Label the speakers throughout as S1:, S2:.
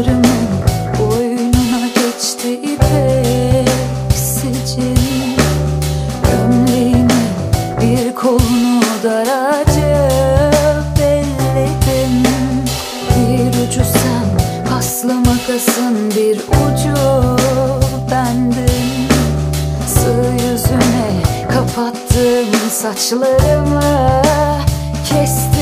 S1: saçlarımın geçti ipek sicili Gömleğimin bir kolunu daraca belledim. Bir ucu sen paslı makasın bir ucu bendim. Sığ yüzüne kapattım saçlarımı kestim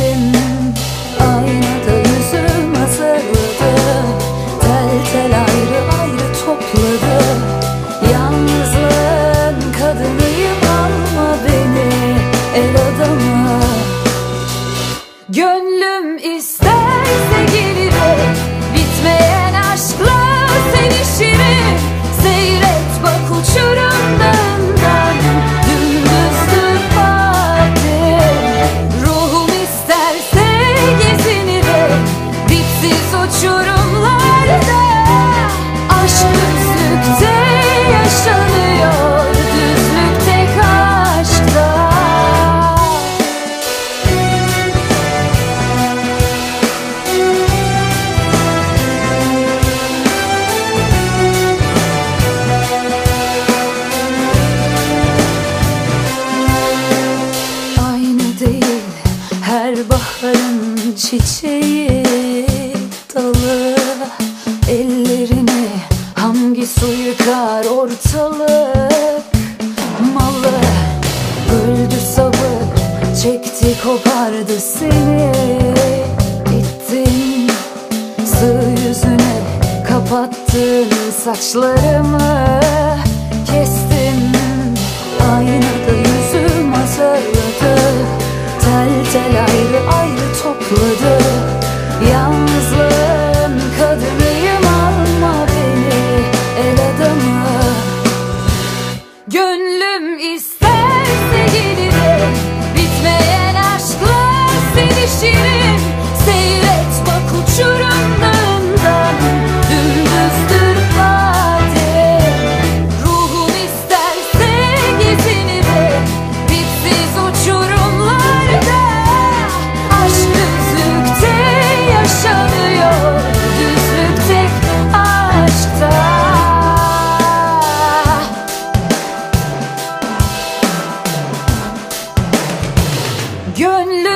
S1: çiçeği dalı Ellerini hangi su yıkar ortalık? Malı öldü sabır çekti kopardı seni. Gittin sığ yüzüne kapattın saçlarımı.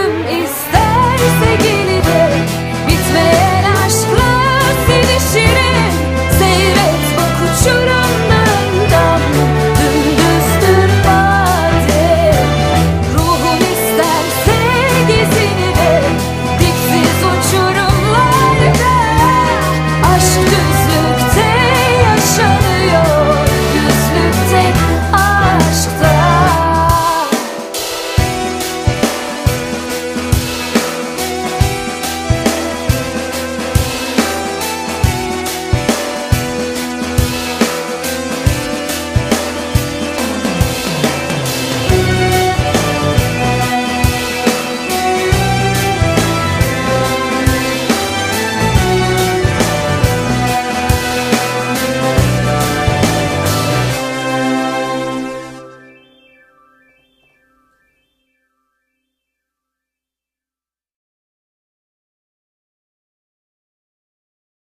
S1: Gönlüm isterse gelecek bitmeye